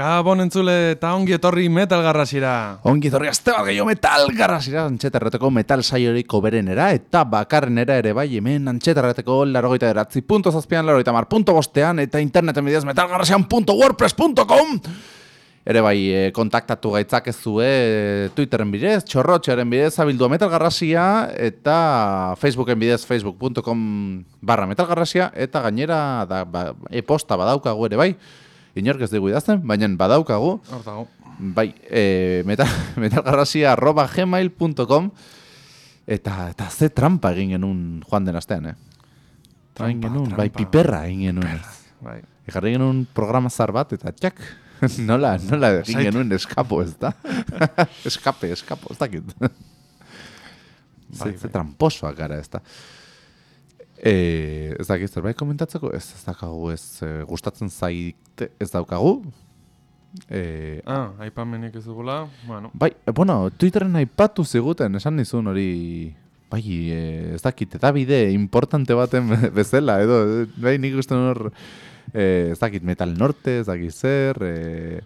Gabon entzule eta ongi etorri metal garrasira. Ongi etorri azte bat gehiago metal antxetarreteko metal saioriko berenera eta bakarrenera ere bai hemen antxetarreteko larogeita eratzi punto zazpian, larogeita mar punto bostean eta interneten bidez metalgarrasian.wordpress.com Ere bai, e, kontaktatu gaitzak ez zue Twitteren bidez, txorrotxearen bidez, abildu metalgarrasia eta Facebooken bidez, facebook.com barra metalgarrasia eta gainera da, ba, e-posta badaukagu ere bai, inork ez dugu idazten, baina badaukagu. Hortago. Bai, e, metal, metalgarrasia arroba gmail.com eta, eta ze trampa egin genuen joan den astean, eh? Trampa, egin genuen, bai, piperra egin genuen. Bai. Egarri genuen programa zar bat, eta txak, nola, nola egin genuen eskapo, ez da? Eskape, eskapo, ez dakit. Bai, Ze, ze bai. tramposoak gara, ez da? E, ez dakit zerbait komentatzeko, ez, ez dakagu, ez e, gustatzen zait ez daukagu. E, Ah, aipamenik ez dugula. Bueno, Bai, e, bueno, Twitteren aipatu ziguten, esan nizun hori, bai, e, ez dakit, eta bide importante baten bezala, edo, bai, nik uste hor, e, ez dakit, Metal Norte, ez dakit zer, e,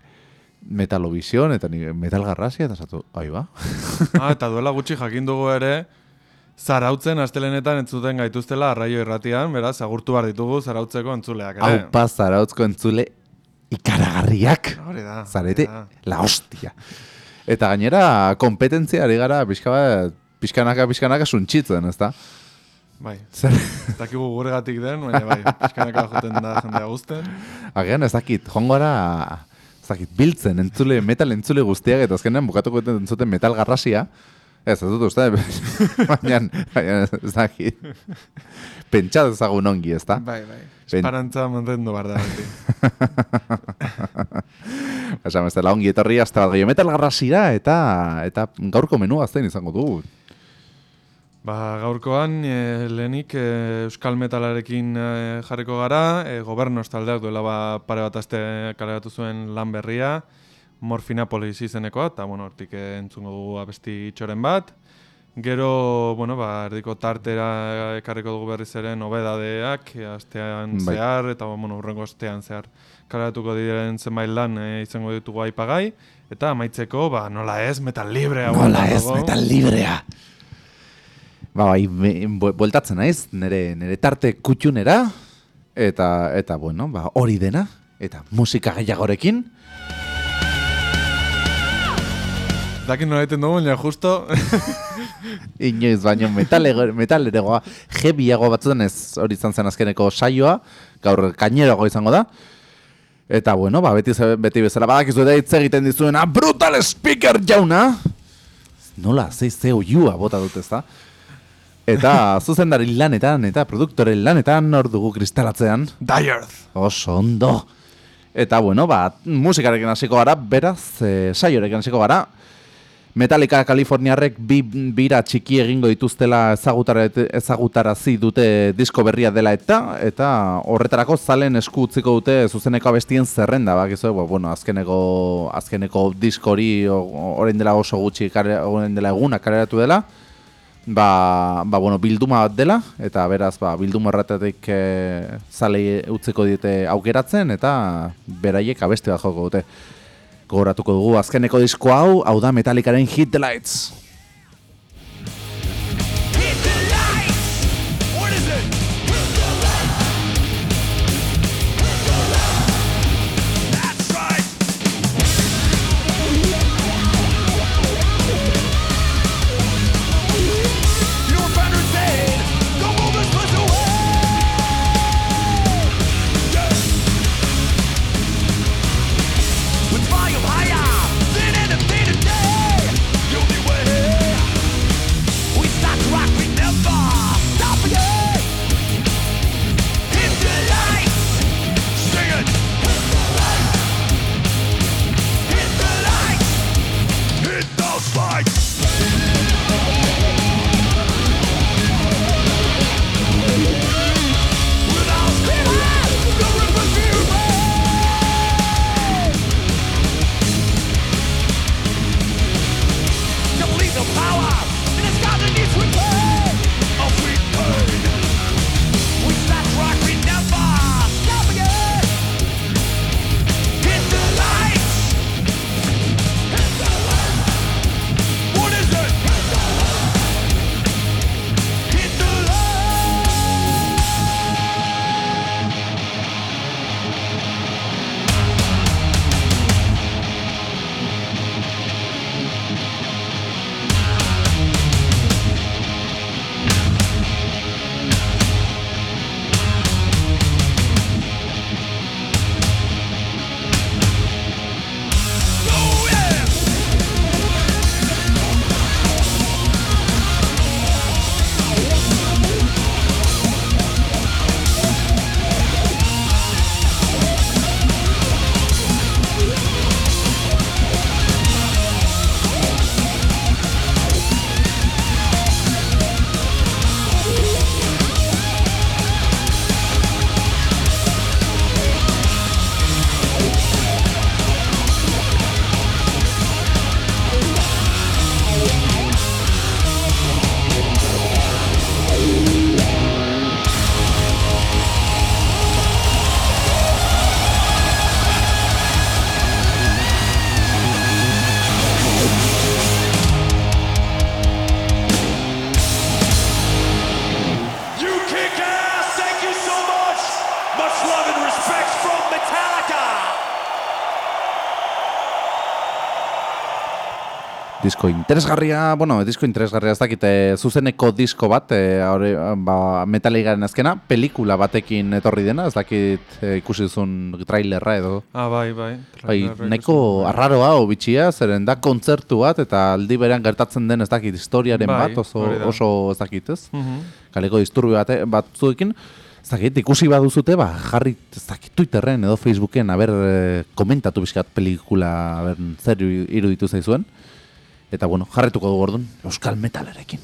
Metalovision, eta ni, Metal Garrasia, eta zatu, bai, ba? ah, eta duela gutxi jakin dugu ere, zarautzen astelenetan entzuten gaituztela arraio irratian, beraz, agurtu behar ditugu zarautzeko entzuleak ere. paz, zarautzko entzule, ikaragarriak, Hori da. zarete, da. la hostia. Eta gainera, kompetentzia ari gara, pixka bat, pixkanaka, pixkanaka suntxitzen, ez da? Bai, Zer, ez dakigu guregatik den, baina bai, pizkanaka joten da jendea guzten. Agian ez dakit, joango gara, ez dakit, biltzen, entzule, metal entzule guztiak, eta azkenean bukatuko entzuten metal garrasia. Ez, ez dut uste, baina, baina ez dakit. Pentsatu ezagun ongi, ez da? Bai, bai. Esperantza mantendu behar da. Esan bezala ongi etorri azte bat gehiago metal garrasira, eta, eta gaurko menua azten izango dugu. Ba, gaurkoan, e, lehenik e, Euskal Metalarekin e, jarriko gara, e, gobernos taldeak duela ba, pare bat aste kaleratu zuen lan berria, Morfinapolis izenekoa, eta bueno, hortik entzungo dugu abesti itxoren bat. Gero, bueno, ba, erdiko tartera ekarriko dugu berriz ere nobedadeak, astean Bai. zehar, eta bueno, urrengo astean zehar kaleratuko diren zenbait lan e, izango ditugu aipagai, eta amaitzeko, ba, nola ez, metal librea. Nola ez, dugu. metal librea! Ba, bai, bueltatzen naiz, nire, nire tarte kutxunera, eta, eta bueno, ba, hori dena, eta musika gehiagorekin, Dakin nola egiten dugu, baina justo Inoiz baino metalego, metaleregoa jebiago batzutan ez hori izan zen azkeneko saioa, gaur kainerago izango da. Eta bueno, ba, beti, beti bezala badakizu eta hitz egiten dizuena Brutal Speaker jauna! Nola, ze ze oiua bota dut ez da? Eta zuzendari lanetan eta produktore lanetan hor dugu kristalatzean. Die Earth. Oso ondo. Eta bueno, ba, musikarekin hasiko gara, beraz, e, saiorekin hasiko gara. Metallica Kaliforniarrek bi bira txiki egingo dituztela ezagutara, ezagutarazi dute disko berria dela eta eta horretarako zalen esku utziko dute zuzeneko abestien zerrenda, bakizu, ba, bueno, azkeneko azkeneko disko hori o- orain dela oso gutxi orain dela eguna kaleratu dela. Ba, ba, bueno, bilduma bat dela, eta beraz, ba, bilduma horretatik e, zale utziko dite aukeratzen, eta beraiek abeste bat joko dute. Gogoratuko dugu azkeneko disko hau, hau da Metallicaren Hit the Lights. Disko interesgarria, bueno, disko interesgarria ez dakit, e, zuzeneko disko bat, e, hori, ba, metaligaren azkena, pelikula batekin etorri dena, ez dakit e, ikusi duzun trailerra edo. Ah, bai, bai. Bai, nahiko ikusten, bai. arraroa, bitxia, zeren da kontzertu bat, eta aldi berean gertatzen den ez dakit historiaren Bai, bat, oso, oso ez dakit ez. Mhm. Kaleko disturbio bat, batzuekin, ez dakit, ikusi baduzute, ba, jarri, ez dakit, Twitterren edo Facebooken, haber, e, komentatu bizkat pelikula, haber, zer iruditu zaizuen. Eta, bueno, jarretuko dugu orduan, Euskal Metalarekin.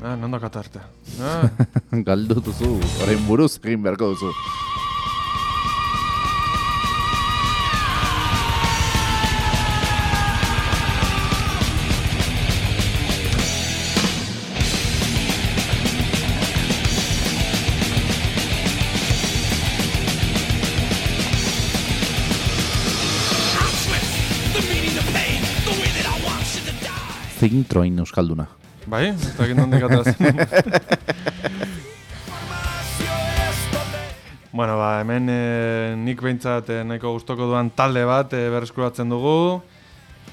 Ah, non dakat arte. Ah, Galdu duzu, orain buruz egin beharko duzu. Die. Zein troin Euskalduna. bai, ez dakit non dikataz. bueno, ba, hemen e, nik behintzat e, nahiko gustoko duan talde bat e, berreskuratzen dugu.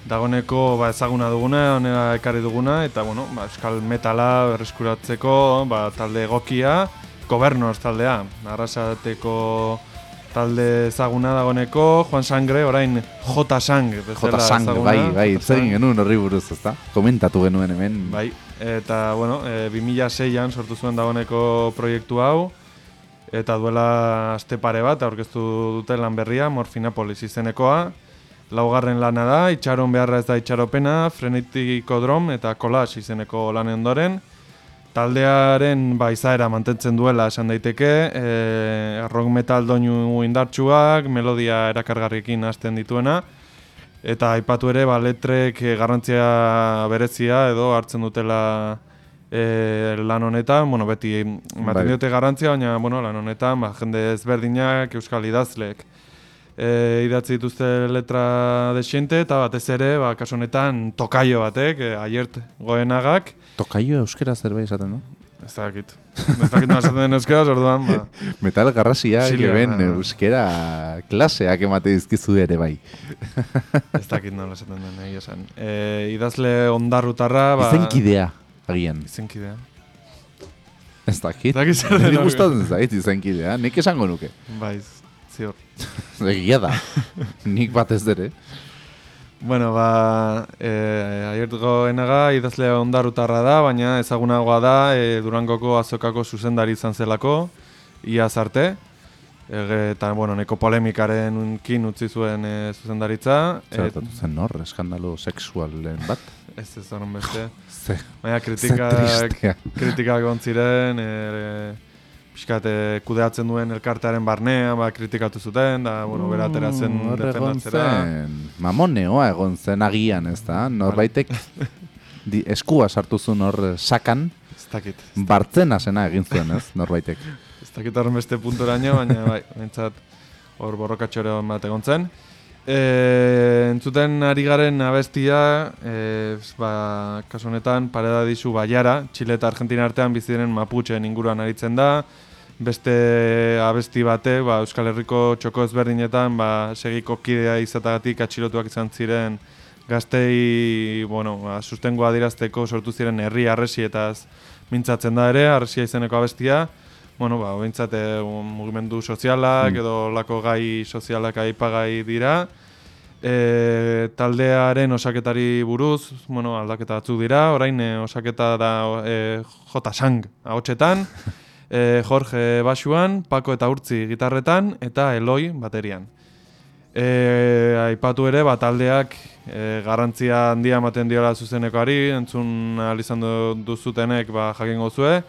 Dagoneko ba, ezaguna duguna, honera ekarri duguna, eta bueno, ba, euskal metala berreskuratzeko ba, talde egokia, gobernoz taldea. Arrasateko talde ezaguna dagoneko, Juan Sangre, orain J. Sang. bezala Jota sang, ezaguna, bai, bai, J. Sang. genuen horri buruz, ezta? Komentatu genuen hemen. Bai, eta bueno, e, 2006an sortu zuen dagoeneko proiektu hau, eta duela aste pare bat aurkeztu dute lan berria, Morfinapolis izenekoa. Laugarren lana da, itxaron beharra ez da itxaropena, frenetikodrom eta kolas izeneko lanen ondoren. Taldearen ba, izaera mantentzen duela esan daiteke, e, rock metal doinu indartsuak, melodia erakargarriekin hasten dituena, Eta aipatu ere, ba, letrek eh, garrantzia berezia edo hartzen dutela e, lan honetan, bueno, beti ematen Bai. diote garrantzia, baina, bueno, lan honetan, ba, jende ezberdinak, euskal idazlek, e, idatzi dituzte letra desiente, eta batez ere, ba, kasu honetan, tokaio batek, e, aiert goenagak, Tokaio euskera zerbait esaten, no? ez dakit, ez dakit nola esaten den euskaraz, orduan, ba, Metal garrasia, ben ah. euskera klaseak emate dizkizu ere bai. ez dakit nola esaten den, egia esan. E, idazle ondarrutarra, ba... Izenkidea, agian. Izenkidea. Ez dakit. Ez dakit zer den hori. gustatzen zait izenkidea, nik esango nuke. Bai, zior. Egia da. nik batez dere. Bueno, ba, e, aiertuko enaga idazle ondarutarra da, baina ezagunagoa da e, Durangoko azokako zuzendari izan zelako, iaz arte. Ege, eta, bueno, neko polemikaren kin utzi zuen e, zuzendaritza. Zer Et- gertatu zen hor, eskandalo sexualen bat. ez ez honen beste. Ze, Baina ze kritikak, tristea. kritikak egon ziren, e, pixkat e, kudeatzen duen elkartearen barnean, ba, kritikatu zuten, da, bueno, bera Mm, hor egon defendatzera. Mamoneoa egon zen agian, ez da? Norbaitek di, eskua sartu zuen hor eh, sakan, Ez dakit. bartzena zena egin zuen, ez? Norbaitek. Ez dakit horren beste puntoraino, baina bai, behintzat hor borrokatxore bat egon zen. E, entzuten ari garen abestia, e, ba, kasu honetan, pareda dizu baiara, Txile eta Argentina artean bizi diren Mapucheen inguruan aritzen da, beste abesti bate, ba, Euskal Herriko txoko ezberdinetan, ba, segiko kidea izatagatik atxilotuak izan ziren gaztei, bueno, ba, sustengoa dirazteko sortu ziren herri arresietaz mintzatzen da ere, arresia izeneko abestia, bueno, ba, behintzat eh, mugimendu sozialak Mm. edo lako gai sozialak aipagai dira. E, taldearen osaketari buruz, bueno, aldaketa batzuk dira, orain e, osaketa da e, J. Sang ahotsetan, e, Jorge Basuan, Paco eta Urtzi gitarretan, eta Eloi baterian. E, aipatu ere, ba, taldeak e, garrantzia handia ematen diola zuzenekoari, entzun ahal izan du- duzutenek ba, jakingo zue.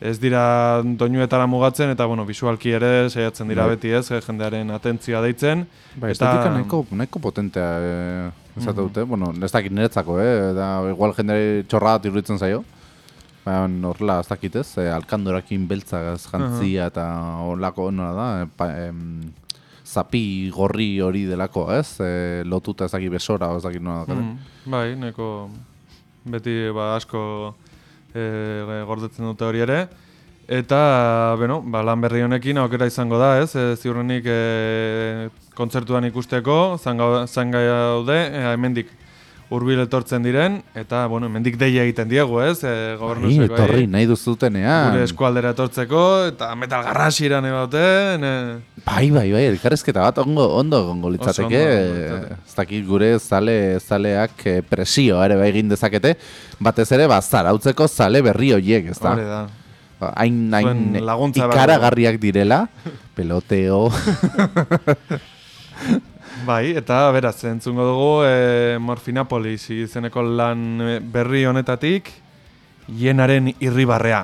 Ez dira doinuetara mugatzen eta bueno, visualki ere saiatzen dira Bai. beti ez, jendearen atentzioa deitzen. Bai, Eta- nahiko, nahiko potentea eh, esate Mhm. dute, bueno, ez dakit niretzako, eh, da igual jendere txorra iruditzen zaio. Baina horrela ez dakit ez, eh, alkandorakin beltzagaz jantzia eta horlako nola da, eh, pa, em, zapi gorri hori delako, ez? Eh, lotuta ez dakit besora, ez dakit nola da. Mm, bai, neko beti ba, asko e, gordetzen dute hori ere. Eta, bueno, ba, lan berri honekin aukera izango da, ez? E, ziurrenik e, kontzertuan ikusteko, zanga, zanga daude, e, hemendik hurbil etortzen diren, eta, bueno, hemendik deia egiten diegu, ez? E, Bai, gobernuzekoei etorri nahi duzutenean. gure eskualdera etortzeko, eta metal garrasiran ebauten, e, Bai, bai, bai, elkarrezketa bat ongo, ondo gongo litzateke. Ez dakit gure zale, zaleak eh, presio ere bai egin dezakete, batez ere, ba, zarautzeko zale berri horiek, ez da? da. Ba, Hain, hain ikaragarriak direla, peloteo, Bai, eta beraz, entzungo dugu e, Morfinapolis izeneko lan e, berri honetatik, hienaren irribarrea.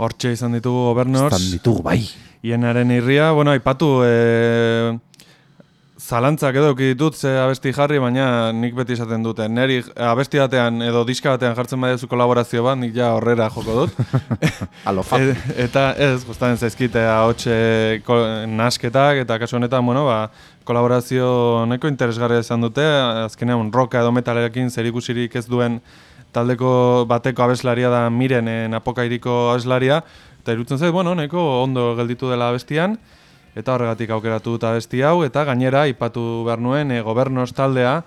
Hortxe izan ditugu gobernors. Estan ditugu, bai. Ienaren irria, bueno, aipatu e, zalantzak edo ditut ze abesti jarri, baina nik beti esaten dute. Neri abesti batean edo diska batean jartzen badezu kolaborazio bat, nik ja horrera joko dut. Alo, fa. E, eta ez, gustatzen zaizkite hotxe nasketak, eta kasu honetan, bueno, ba, kolaborazio nahiko interesgarria izan dute, azkenean roka edo metalekin zerikusirik ez duen taldeko bateko abeslaria da miren e, napokairiko abeslaria, eta irutzen zait, bueno, nahiko ondo gelditu dela abestian, eta horregatik aukeratu dut abesti hau, eta gainera, ipatu behar nuen, e, gobernos taldea,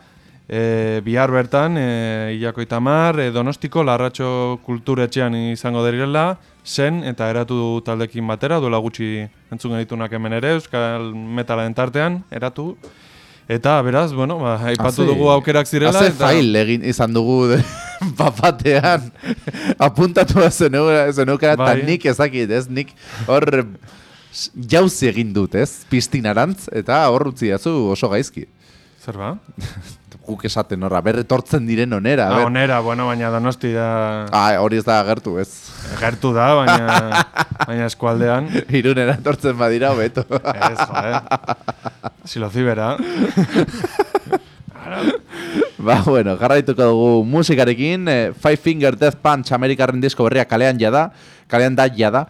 e, bihar bertan, e, hilako itamar, e, donostiko larratxo kulturetxean izango direla, zen eta eratu taldekin batera, duela gutxi entzun genitunak hemen ere, Euskal Metalaren tartean, eratu. Eta, beraz, bueno, ba, aipatu dugu aukerak zirela. Haze eta- fail egin izan dugu de, papatean. Apuntatu zenukera eta Bai. nik ezakit, ez? Nik hor jauzi egin dut, ez? Pistinarantz, eta hor utzi oso gaizki. Zer ba? Guk esaten horra, berretortzen diren onera. Ah, onera, bueno, baina donosti da... Ah, hori ez da agertu, ez? Gertu da, baina, baina eskualdean. Irunera etortzen badira, hobeto. Ez, joder. Silozibera. Ba, bueno, jarraituko dugu musikarekin. Eh, Five Finger Death Punch Amerikarren disko berria kalean jada. Kalean da jada.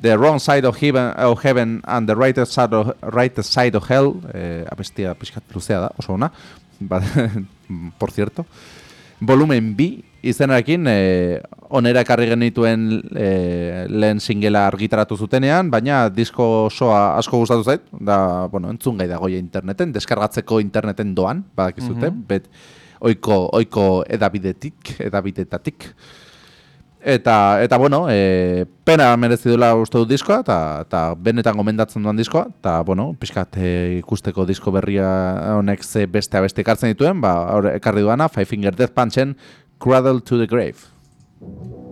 The Wrong Side of Heaven, of heaven and the Right Side of, right side of Hell. Eh, abestia pixkat luzea da, oso ona. Ba, por cierto. Volumen B izenarekin eh, onera ekarri genituen eh, lehen singela argitaratu zutenean, baina disko osoa asko gustatu zait, da, bueno, entzun gai dagoia interneten, deskargatzeko interneten doan, badakizute, bet oiko, oiko edabidetik, edabidetatik. Eta, eta bueno, e, pena merezi duela uste dut diskoa, eta, eta benetan gomendatzen duan diskoa, eta, bueno, pixkat e, ikusteko disko berria honek ze beste abeste ekartzen dituen, ba, ekarri duana, Five Finger Death Punchen, Cradle to the Grave.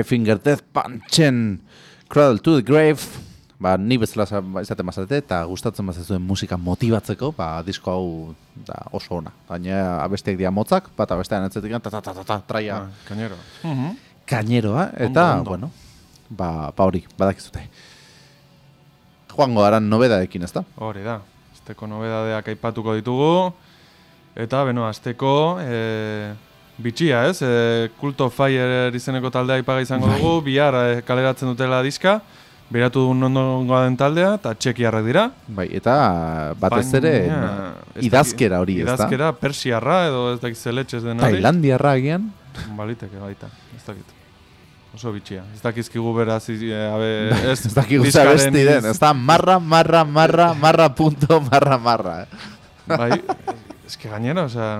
Five Finger Death Punchen Cradle to the Grave, ba, ni bezala za- izaten bazate eta gustatzen bazazuen musika motibatzeko, ba, disko hau da, oso ona. Baina abestiak dira motzak, bata bestean atzetik, ta ta ta ta, ta traia Ah, Kainero. Mhm. kaineroa, eta, ondo. bueno, ba, ba hori, badakizute. Joango aran nobedadekin, ez da? Hori da. Azteko nobedadeak aipatuko ditugu. Eta, beno, azteko e, bitxia, ez? E, Cult of Fire izeneko taldea aipaga izango dugu. Bihar e, kaleratzen dutela diska. Beratu du nondongoa den taldea, eta txekiarrak dira. Bai, eta batez ere Baina, ez idazkera hori, ez da? Idazkera persiarra, edo ez dakiz zeletxez den hori. Tailandiarra agian? Baliteke baita, ez dakit. Oso bitxia. Ez dakizkigu beraz, e, abe, ez, Ez dakik guza diskaren besti den, ez da marra, marra, marra, marra, punto, marra, marra. Bai, eske gainera, osea,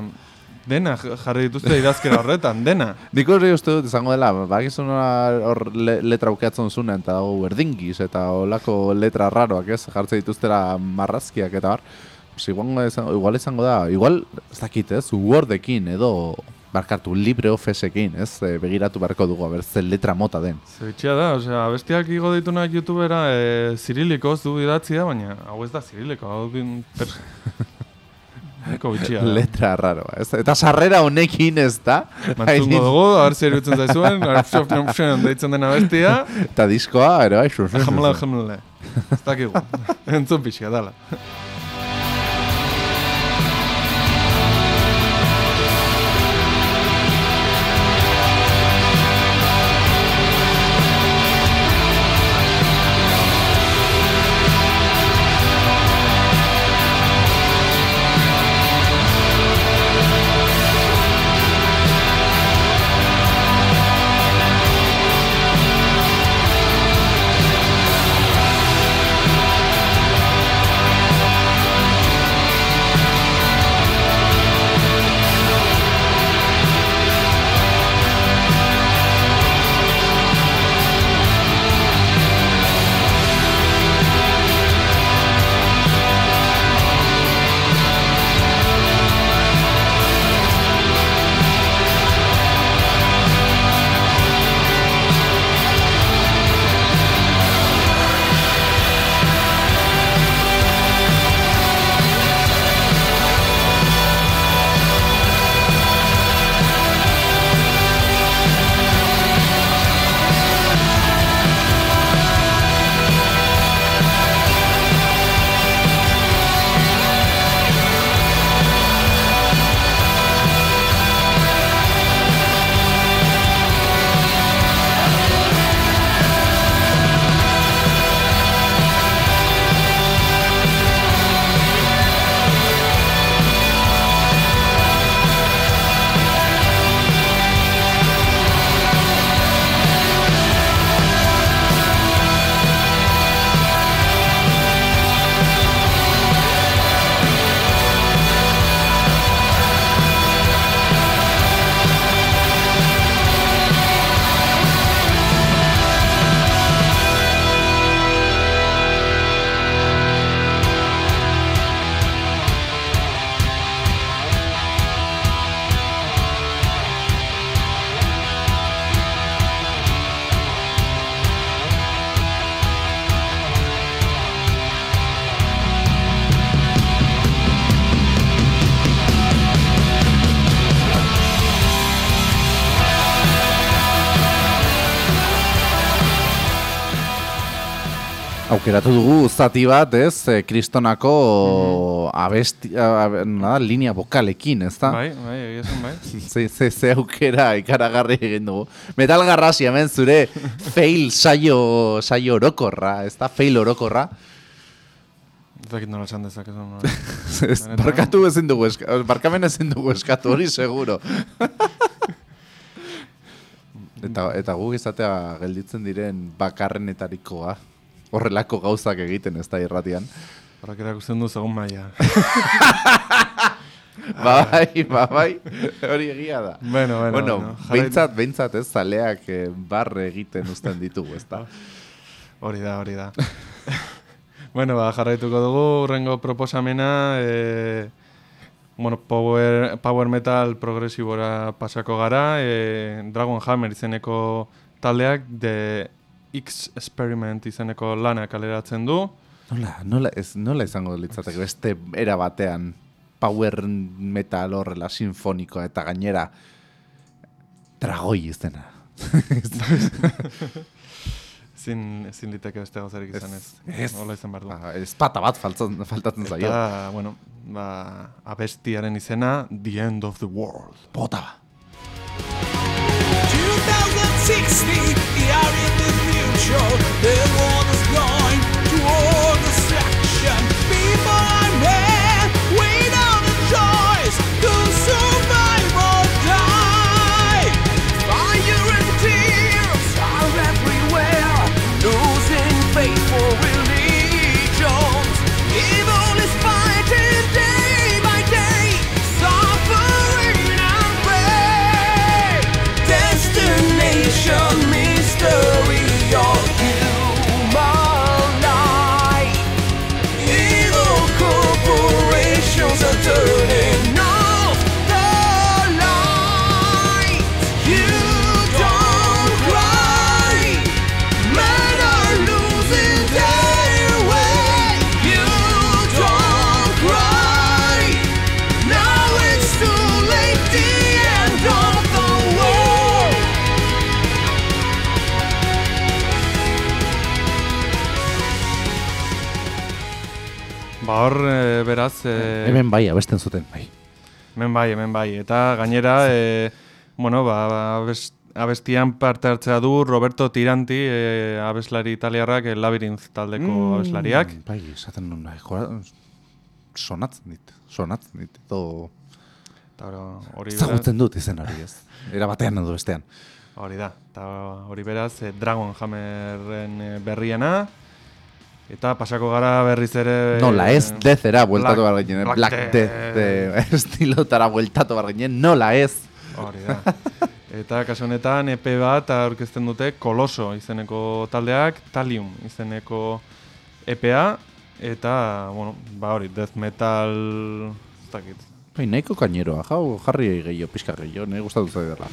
dena jarri dituzte idazkera horretan, dena. Nik hori uste dut izango dela, bakizu hor le, letra ukeatzen zunen, eta dago berdingiz, eta olako letra raroak ez, jartzen dituztera marrazkiak eta bar. Pues igual, izango, igual izango da, igual, ez dakit ez, Wordekin edo, barkatu, LibreOfficeekin, ez, e, begiratu beharko dugu, aber, ze letra mota den. Zebitxia da, osea, bestiak igo ditunak youtubera e, zirilikoz du idatzia, baina hau ez da ziriliko, hau din. Eko bitxia da. Letra raroa, ez? Eta sarrera honekin ez da. Mantzungo dugu, haber zer irutzen zaizuen, deitzen dena bestia, Eta diskoa, ere bai, jamela, jamela. Ez dakigu, entzun pixia, dala. Aukeratu dugu zati bat, ez, eh, kristonako abesti, a, a, nada, linea bokalekin, ez da? Bai, bai, egia esan bai. Ze, ze, ze aukera ikaragarri egin dugu. Metal garrasi hemen zure fail saio, saio orokorra, ez da? Fail orokorra. Ez dakit nola esan dezakezun. barkatu ezin dugu, eska, barkamen ezin dugu eskatu hori seguro. eta, eta guk izatea gelditzen diren bakarrenetarikoa. Horrelako gauzak egiten ez da irratian. Horrak erakusten du segun maia. ba bai, ba bai, hori egia da. Bueno, bueno, bueno, bueno, behintzat, behintzat ez, zaleak eh, barre egiten uzten ditugu, ez da? Hori da, hori da. bueno, ba, jarraituko dugu, urrengo proposamena, e, bueno, power, power metal progresibora pasako gara, e, Dragon Hammer izeneko taldeak, The X Experiment izeneko lana kaleratzen du. Nola, nola, ez, nola izango litzateke beste era batean power metal horrela sinfonikoa eta gainera dragoi izena. Ezin, ezin liteke beste gauzarik izan ez. Ez. Hola izan behar du. Ba, ezpata bat faltzen, faltatzen zaio. Eta, bueno, ba, abestiaren izena, The End of the World. Bota ba. 2060, the potential. Everyone is blind to all. Beraz, e, Hemen bai, abesten zuten, bai. hemen bai, hemen bai. Eta gainera, e, bueno, ba, abes, abestian parte hartzea du Roberto Tiranti, e, abeslari italiarrak, e, Labyrinth taldeko abeslariak. Bai, esaten nun, bai, jora, sonatzen dit, sonatzen dit, edo Eta hori- ezagutzen dut izen hori ez. Era batean edo bestean. hori da. Eta hori beraz, e, Dragon Hammerren berriena. Eta pasako gara berriz ere... Nola ez, dezera bueltatu behar ginen, Black Black Death. Death eh, estilotara bueltatu behar ginen, nola ez. Hori da. Eta kasu honetan EP bat aurkezten dute Koloso izeneko taldeak, Talium izeneko EPA eta bueno, ba hori, death metal ez dakit. Bai, nahiko kaineroa, jau, jarri gehiago, pixka gehiago, nahi gustatu zaidala.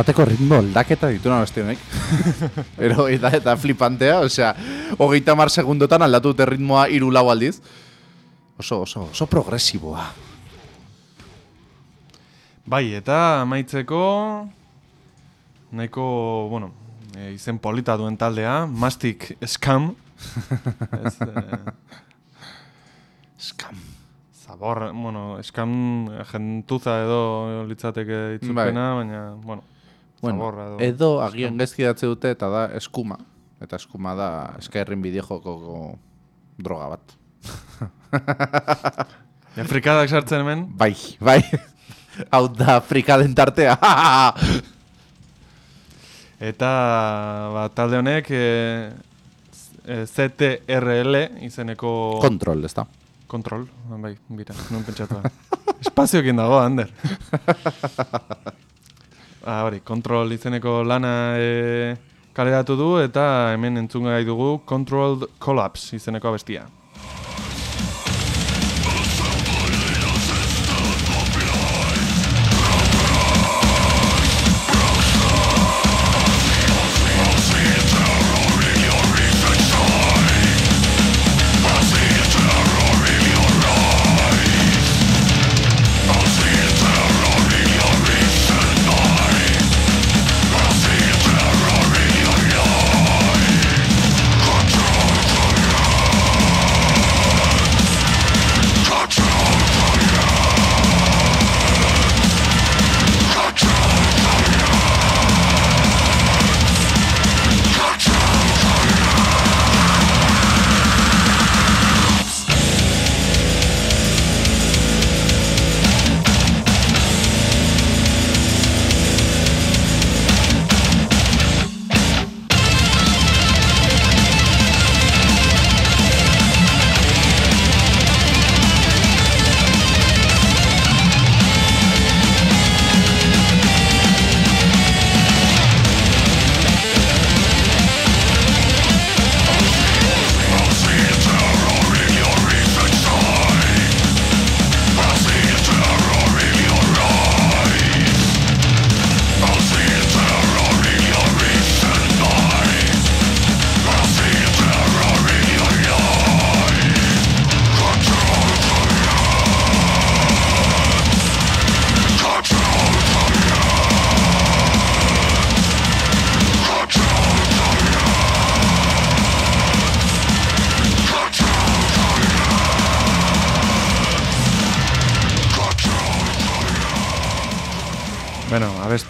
Zenbateko ritmo aldaketa ditu beste honek. Ero, eta, eta flipantea, osea, hogeita mar segundotan aldatu dute ritmoa hiru lau aldiz. Oso, oso, oso progresiboa. Bai, eta amaitzeko nahiko, bueno, e, izen polita duen taldea, Mastic Scam. Ez, e, Skam. zabor, bueno, eskan jentuza edo litzateke itzulpena, baina, bueno, Bueno, edo. edo agian gaizki datze dute eta da eskuma. Eta eskuma da Skyrim bideojoko droga bat. Ja, frikadak sartzen hemen, Bai, bai. Hau da frikaden tartea. eta ba, talde honek e, e, CTRL izeneko Kontrol, ez da. kontrol, bai, bira, non pentsatu da. Espazioekin dago, Ander. Ah, hori, kontrol izeneko lana e, kaleratu du eta hemen entzun gai dugu Controlled Collapse izeneko abestia.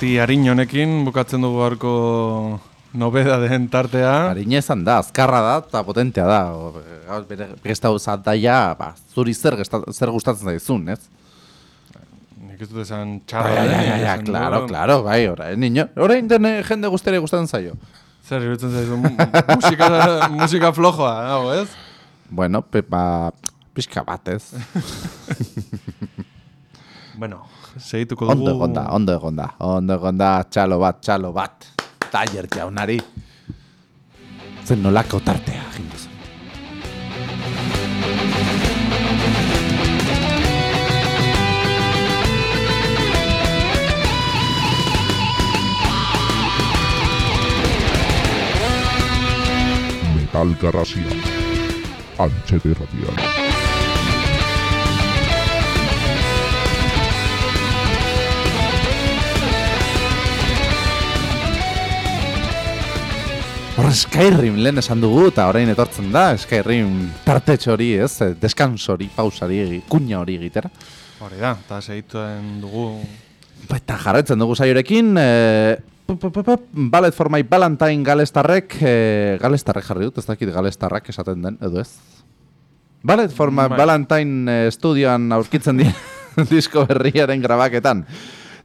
Abesti harin honekin bukatzen dugu gaurko nobeda den tartea. Harinezan da, azkarra da eta potentea da. Prestau zataia, ba, zuri zer, gesta- zer gustatzen zaizun, ez? Nik ez dut esan txarra. ja, ja, ja, ja, claro, dugu. claro, bai, orain niño. Orain den eh, jende guztere gustatzen zaio. Zer, iruditzen zaizu, mu- musika, musika flojoa, hau, ez? Bueno, pe, ba, pixka bat, ez? Bueno, segituko dugu... Ondo egonda, ondo egonda, ondo egonda, txalo bat, txalo bat. Taller jaunari. Zen nolako tartea, egin duzu. Metal Garrasia. Antxete ratian. Horre Skyrim lehen esan dugu eta orain etortzen da Skyrim tartetxo hori, ez? eh, Deskans hori, pausa hori, kuña hori egitera. Hori da, eta segituen dugu... Ba, Eta jarretzen dugu saiorekin, e, Ballet for my Valentine galestarrek, e, galestarrek jarri dut, ez dakit galestarrak esaten den, edo ez? Ballet for my Bai. Valentine studioan aurkitzen dira disko berriaren grabaketan.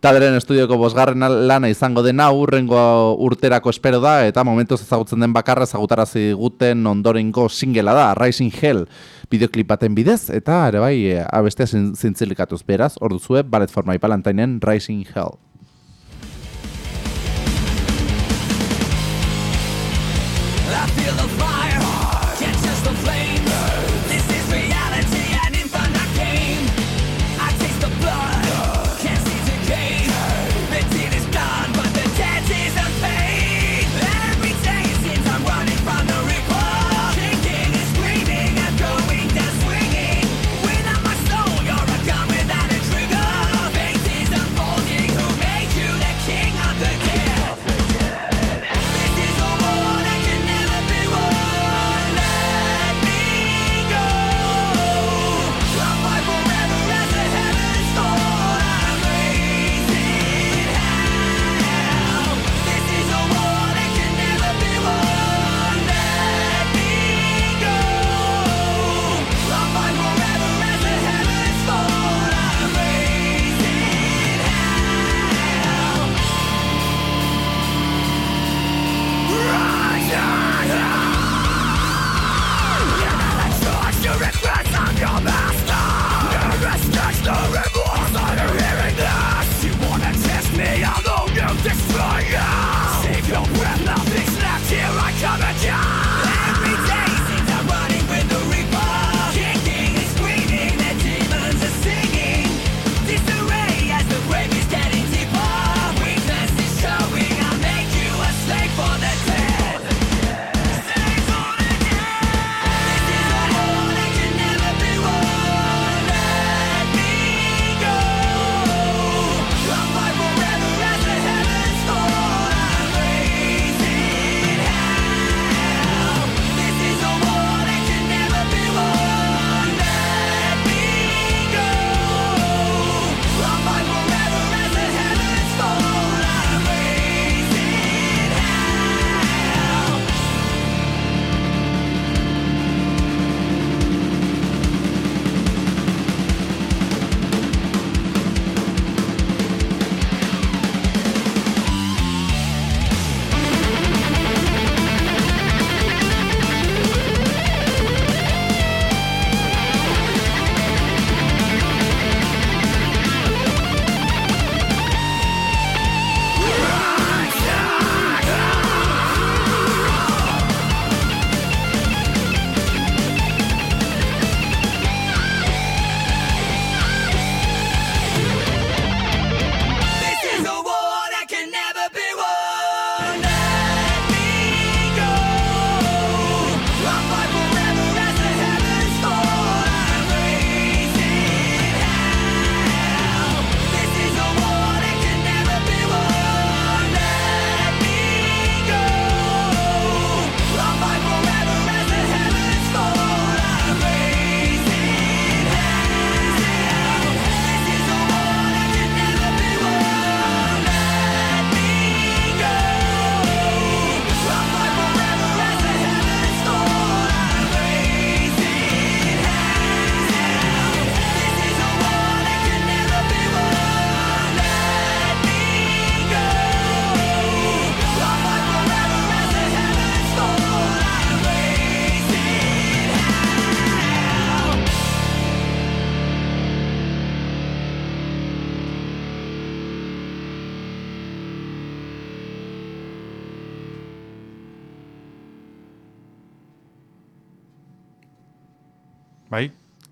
Talderen estudioko bosgarren lana izango dena urrengo urterako espero da eta momentuz ezagutzen den bakarra ezagutarazi guten ondorengo singela da Rising Hell bideoklip baten bidez eta ere bai eh, abestea zin- zintzilikatuz beraz hor duzue Ballet for my Valentineen Rising Hell.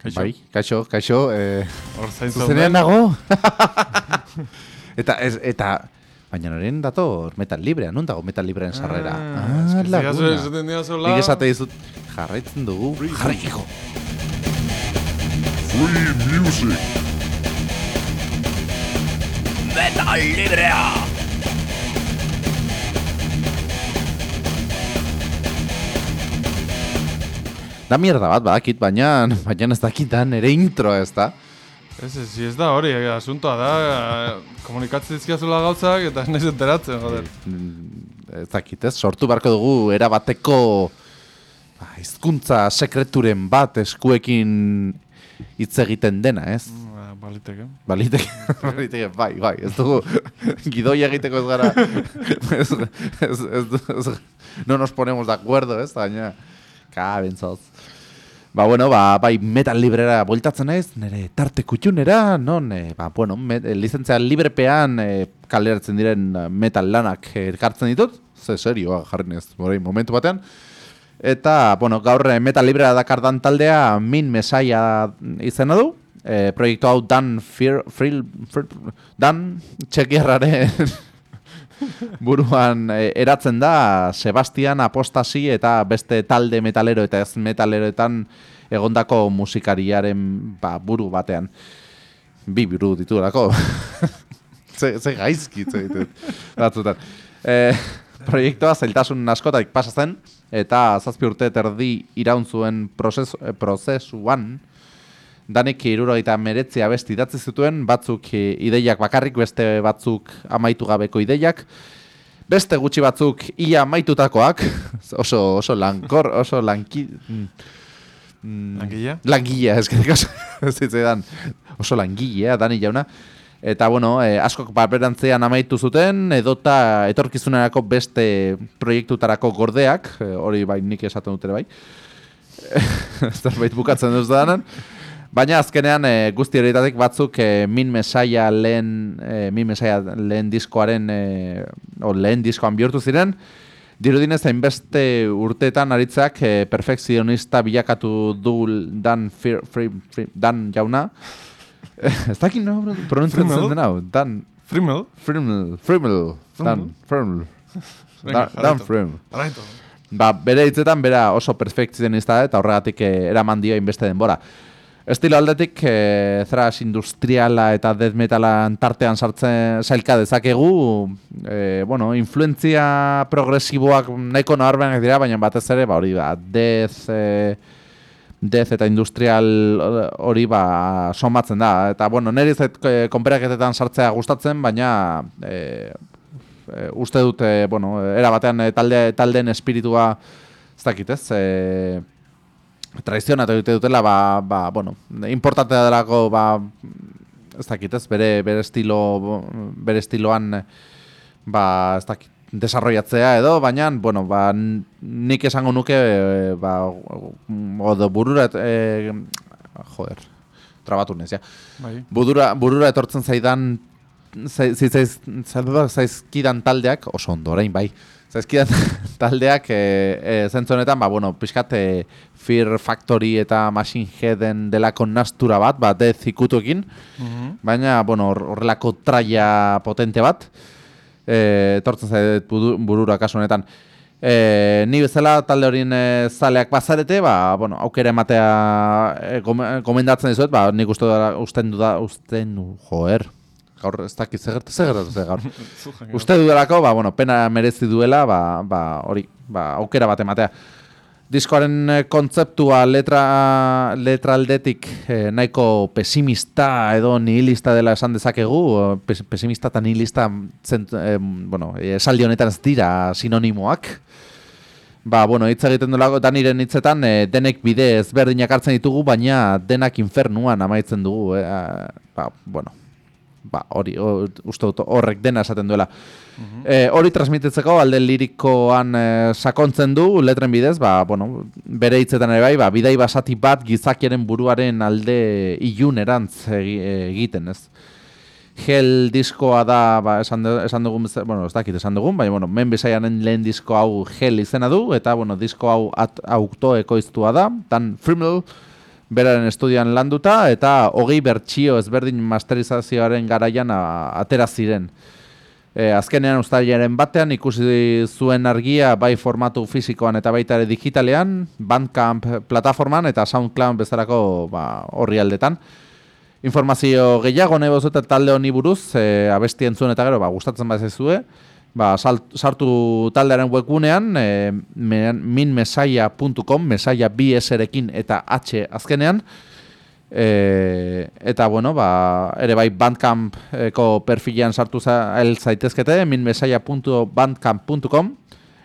Kaixo. Bai, kaixo, kaixo, eh, zuzenean nago? eta, ez, eta, baina noren dator metal librea, non dago metal librean sarrera? Ah, ziazu laguna. Nik esate dizut, jarraitzen dugu, jarraikiko. Free Music. Metal librea! Da mierda bat, badakit, baina, baina ez dakitan ere intro ez da. Ez, ez, ez da hori, eh, asuntoa da, eh, komunikatzen dizkiazula gauzak eta ez naiz enteratzen, joder. Mm, Ez dakit, ez, sortu beharko dugu erabateko ba, hizkuntza sekreturen bat eskuekin hitz egiten dena, ez? Ba, Baliteke. Baliteke, baliteke, bai, bai, ez dugu gidoi egiteko ez gara, ez, ez, ez, ez, no nos ponemos de acuerdo, ez, baina, ka, bentzoz. Ba, bueno, ba, bai, metal librera bueltatzen naiz, nire tarte kutxunera, non, e, ba, bueno, me, e, lizentzia librepean e, kaleratzen diren eh, metal lanak eh, ekartzen ditut, ze serioa jarri nez, orain momentu batean, Eta, bueno, gaur eh, metal librera dakardan taldea min mesaia izena du. E, proiektu hau Dan Fir, Fril, Fir, Dan Txekierraren buruan e, eratzen da Sebastian Apostasi eta beste talde metalero eta ez metaleroetan egondako musikariaren ba, buru batean. Bi buru ditulako. ze, ze gaizki batzutan. E, proiektua zailtasun askotaik pasa zen eta zazpi urte terdi iraun zuen eh, prozesuan danik irurogeita meretzi abesti idatzi zituen, batzuk ideiak bakarrik, beste batzuk amaitu gabeko ideiak, beste gutxi batzuk ia amaitutakoak, oso, oso lankor, oso lanki... mm, mm, Langilea? Langilea, eskerrik asko, oso langilea, Dani jauna. Eta, bueno, eh, askok paperantzean amaitu zuten, edota etorkizunerako beste proiektutarako gordeak, eh, hori bai nik esaten dut ere bai, zerbait bukatzen duz danan. Baina azkenean e, guzti horietatik batzuk e, Min Mesaia lehen e, Min Mesaia lehen diskoaren e, o lehen diskoan bihurtu ziren. Dirudinez hainbeste urteetan aritzak e, perfekzionista bilakatu du Dan Fir, Fri, Fri, Dan jauna. Ez dakit no pronuntziatzen Frimmel? den hau. Dan Frimmel? Frimmel, Frimmel, Dan Frimmel. Venga, Dan. Frimmel. Ba, bere hitzetan bera oso perfekzionista da eta horregatik eh, eraman dio inbeste denbora. Estilo aldetik, eh, thrash industriala eta death metalan tartean sartzen zailka dezakegu, eh, bueno, influentzia progresiboak nahiko nabarmenak dira, baina batez ere, ba, hori da, death, eh, death eta industrial hori ba somatzen da. Eta, bueno, niri zait eh, konperaketetan sartzea gustatzen, baina eh, e, uste dut, e, bueno, era batean e, talde, taldeen espiritua, ez dakit ez, e, traizionatu egite dutela, ba, ba, bueno, importantea delako, ba, ez dakit ez, bere, bere estilo, bere estiloan, ba, ez dakit, desarrollatzea edo, baina, bueno, ba, nik esango nuke, e, ba, odo burura, e, joder, trabatu nez, ja. Bai. Burura, burura etortzen zaidan zai- zitzaiz- zai- zaizkidan taldeak, oso ondo, orain bai, zaizkidan taldeak e, e, honetan, ba, bueno, pixkat e, Fear Factory eta Machine Headen delako nastura bat, ba, Death ikutuekin, Mhm. baina, bueno, hor- horrelako traia potente bat, e, etortzen zait budu- burura kasu honetan. E, ni bezala talde horien e, zaleak bazarete, ba, bueno, aukera ematea e, gome- gomendatzen dizuet, ba, nik uste usten du da, usten joer, gaur ez dakit zegert, zegertatu ze gaur. uste dudalako, ba, bueno, pena merezi duela, ba, ba, hori, ba, aukera bat ematea. Diskoaren eh, kontzeptua letra, letra aldetik eh, nahiko pesimista edo nihilista dela esan dezakegu, pes, pesimista eta nihilista zent, eh, bueno, esaldi honetan ez dira sinonimoak. Ba, bueno, hitz egiten duelako, daniren hitzetan, eh, denek bide ezberdinak hartzen ditugu, baina denak infernuan amaitzen dugu. Eh, ba, bueno, ba, hori, uste dut horrek dena esaten duela. Eh, hori transmititzeko alde lirikoan eh, sakontzen du letren bidez, ba, bueno, bere hitzetan ere bai, ba, bidai basati bat gizakiaren buruaren alde ilunerantz egi, egiten, ez? Hell diskoa da, ba, esan, esan dugun, bueno, ez dakit esan dugun, baina, bueno, men bezaianen lehen disko hau Hell izena du, eta, bueno, disko hau at, autoekoiztua da, tan Frimmel, beraren estudioan landuta, eta hogei bertsio ezberdin masterizazioaren garaian atera ziren. E, azkenean ustailaren batean ikusi zuen argia bai formatu fisikoan eta baita ere digitalean, Bandcamp plataforman eta SoundCloud bezalako ba, horri aldetan. Informazio gehiago nahi bozuta talde honi buruz, e, abesti entzun eta gero, ba, gustatzen bat zezue, ba, salt- sartu taldearen webgunean, e, me- minmesaia.com, mesaia bi eserekin eta h azkenean, E, eta bueno, ba, ere bai Bandcampeko perfilean sartu zaitezkete, minmesaia.bandcamp.com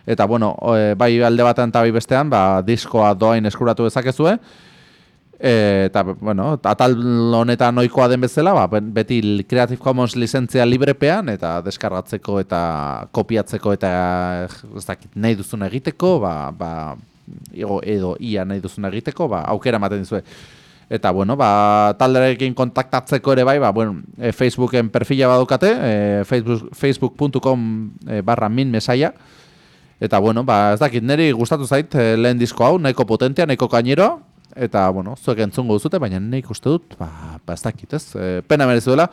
eta bueno, e, bai alde batean eta bai bestean, ba, diskoa doain eskuratu dezakezue. E, eta, bueno, atal honetan ohikoa den bezala, ba, beti Creative Commons lizentzia librepean, eta deskargatzeko eta kopiatzeko eta ez dakit, nahi duzun egiteko, ba, ba, edo, edo ia nahi duzun egiteko, ba, aukera ematen dizue. Eta, bueno, ba, talderekin kontaktatzeko ere bai, ba, bueno, e, Facebooken perfila badukate, e, facebook, facebook.com e, barra min mesaia, Eta, bueno, ba, ez dakit, niri gustatu zait eh, lehen disko hau, nahiko potentea, nahiko kainero, eta, bueno, zuek entzungo duzute, baina nik uste dut, ba, ba ez dakit, ez? E, pena merezu dela,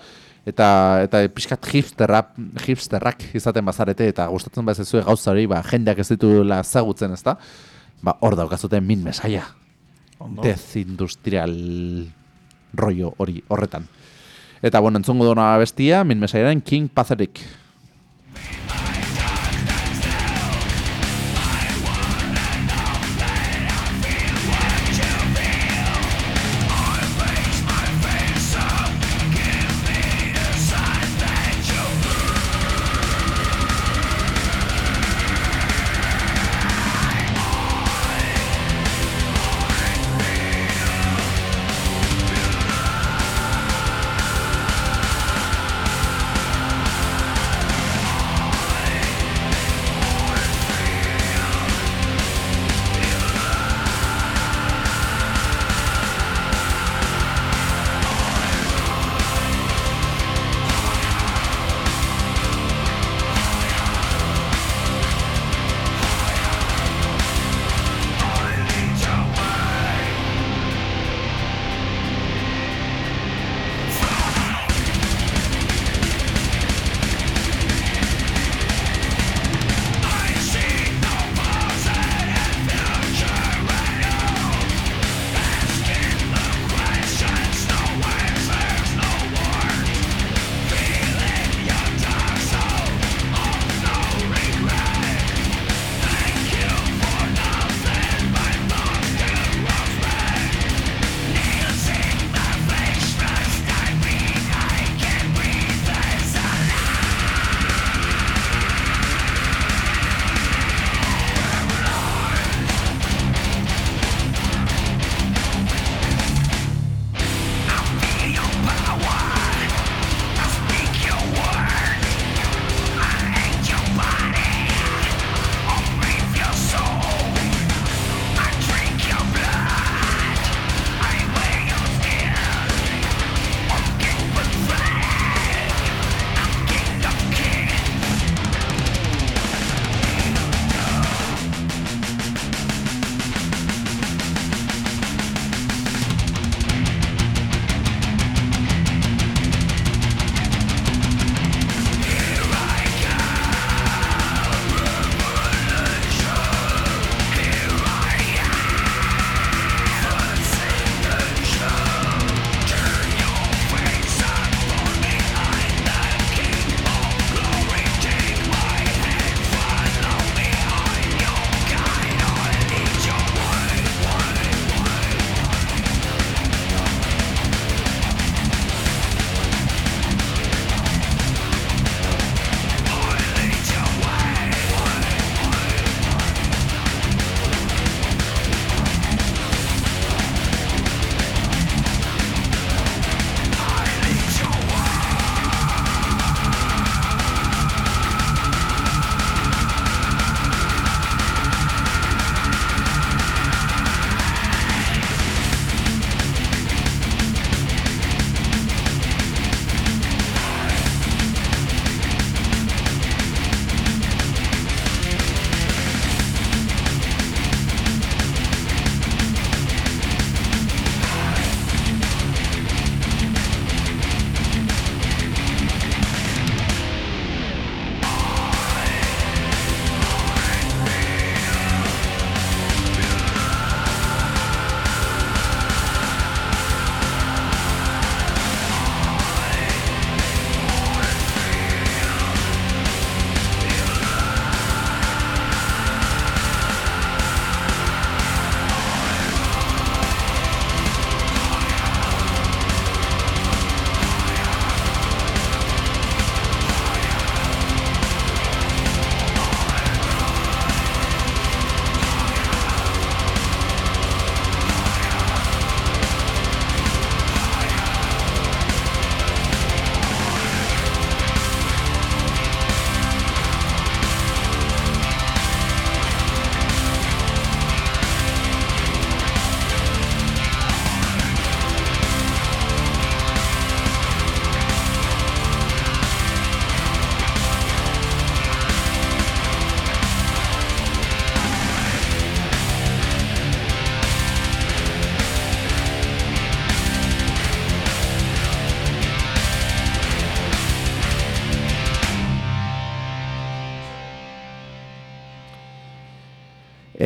eta, eta pixkat hipsterrak, hipsterrak izaten bazarete, eta gustatzen bazezue gauza hori, ba, jendeak ez dituela ezagutzen, ez da? Ba, hor daukazuten min mesaia. Ondo. Death industrial rollo hori horretan. Eta, bueno, entzungo duna bestia, min mesaiaren King Pathetic.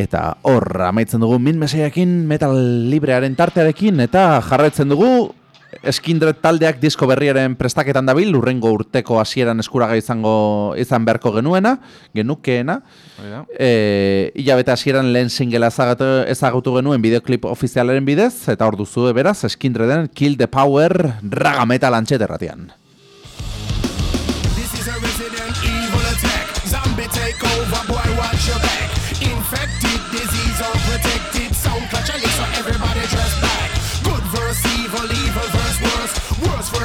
Eta hor amaitzen dugu min meseakin metal librearen tartearekin eta jarraitzen dugu Eskindret taldeak disko berriaren prestaketan dabil, urrengo urteko hasieran eskuraga izango izan beharko genuena, genukeena. E, hilabete hasieran lehen singela ezagatu, ezagutu genuen bideoklip ofizialaren bidez, eta hor duzu beraz, Eskindreden Kill the Power raga metal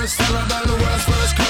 first, followed about the world's first.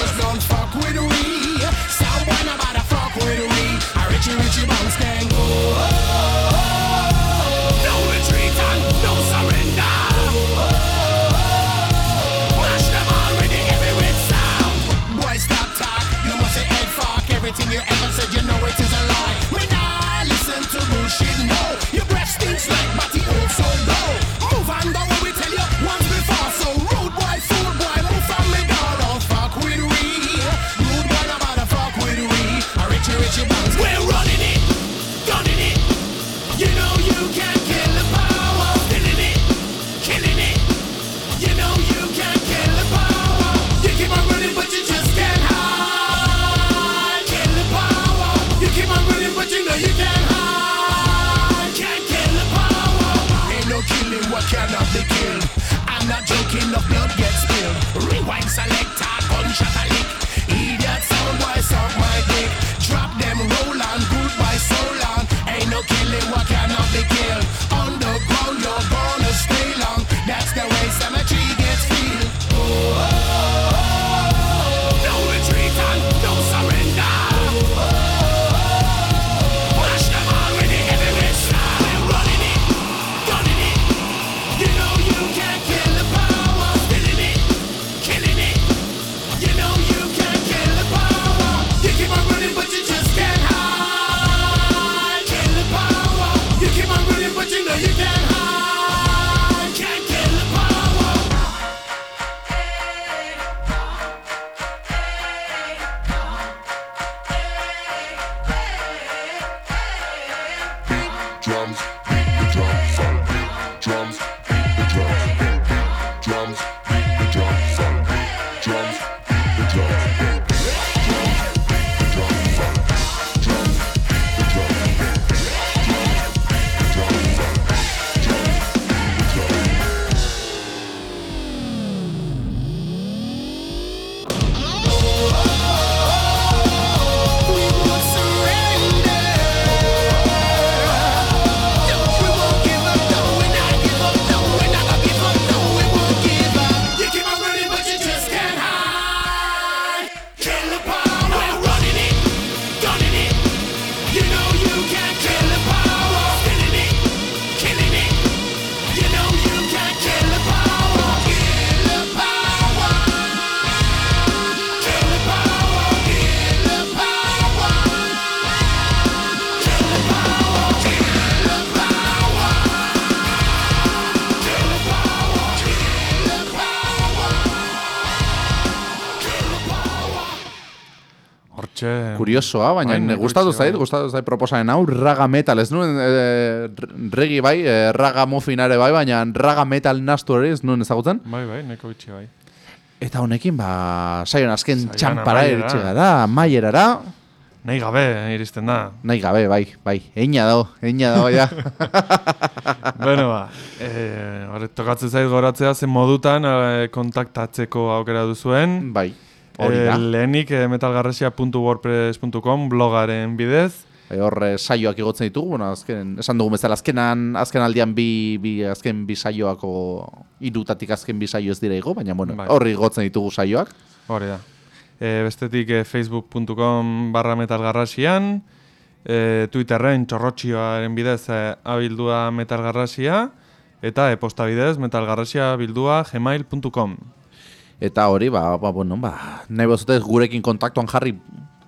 Kuriosoa, baina Bai, gustatu zait, gustatu zait proposamen hau, raga metal, ez nuen e, regi bai, e, raga mufinare bai, baina raga metal nastu ere ez nuen ezagutzen. Bai, bai, neko bitxi bai. Eta honekin, ba, saion azken Saion txampara iritsi gara, maierara, Nahi gabe iristen da. nahi gabe, bai, bai, eina dago, eina dago, ja. bueno, ba, e, hori tokatzen zait goratzea zen modutan e, kontaktatzeko aukera duzuen. bai, hori E, da. lehenik e, metalgarrasia.wordpress.com blogaren bidez. E, hor eh, saioak igotzen ditugu, bueno, azken, esan dugu bezala, azkenan, azken aldian bi, bi, azken bi saioako, irutatik azken bi saio ez dira igo, baina, bueno, Bai. hor igotzen ditugu saioak. Hori da. E, bestetik e, facebook.com barra metalgarrasian, e, Twitterren txorrotxioaren bidez e, abildua metalgarrasia, eta e-posta bidez metalgarrasia bildua gmail.com. Eta hori, ba, ba bueno, ba, nahi bazute gurekin kontaktuan jarri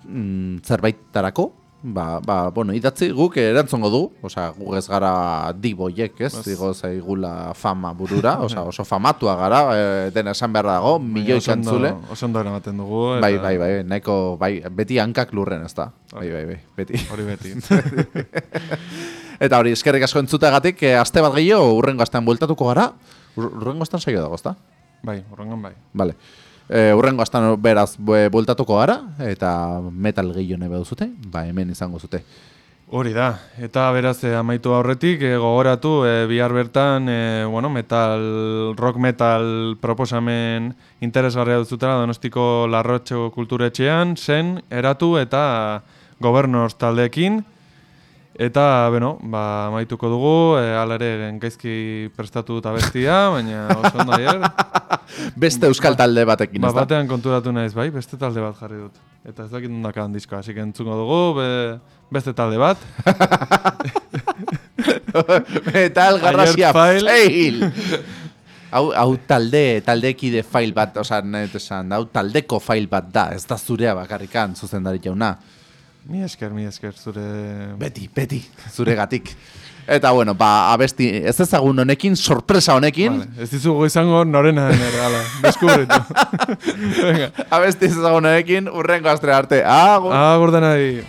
mm, zerbaiterako, ba, ba, bueno, idatzi guk erantzongo du, osea, gu ez gara diboiek, ez, digo zaigula fama burura, osea, oso famatua gara, e, dena esan behar dago, milioi Oso ondo- kantzule. Oso ondo eramaten dugu. eta Bai, bai, bai, nahiko, bai, beti hankak lurren, ez da. Bai, bai, bai, beti. Hori beti. Eta hori, eskerrik asko entzuteagatik, e, aste bat gehiago urrengo astean bueltatuko gara. Ur- Urrengo astean saio dago, ezta? Bai, horrengan bai. Vale. E, urrengo astean beraz bue- bueltatuko gara, eta metal nahi baduzute, ba hemen izango zute. Hori da, eta beraz eh, amaitu aurretik eh, gogoratu eh, bihar bertan eh, bueno, metal, rock metal proposamen interesgarria duzutela Donostiko Larrotxo kulturetxean, zen, eratu eta gobernoz taldeekin. Eta, bueno, ba, amaituko dugu, e, ala ere gaizki prestatu eta bestia, baina oso ondo aier. Beste euskal talde batekin, Ba, ezta? batean konturatu naiz, bai, beste talde bat jarri dut. Eta ez dakit nondakan diskoa, hasi que entzungo dugu, be, beste talde bat. Metal garrasia fail! Hau, hau talde, taldekide fail bat, oza, nahi dut esan, hau taldeko fail bat da, ez da zurea bakarrikan, zuzendari jauna. Mi esker, mi esker, zure... Beti, beti, zuregatik. Eta bueno, ba, abesti, ez ezagun honekin, sorpresa honekin, Vale, ez dizugu izango norena den ere, ala, deskubritu. Venga, abesti ez ezagun honekin, urrengo astre arte, agur! agur denari.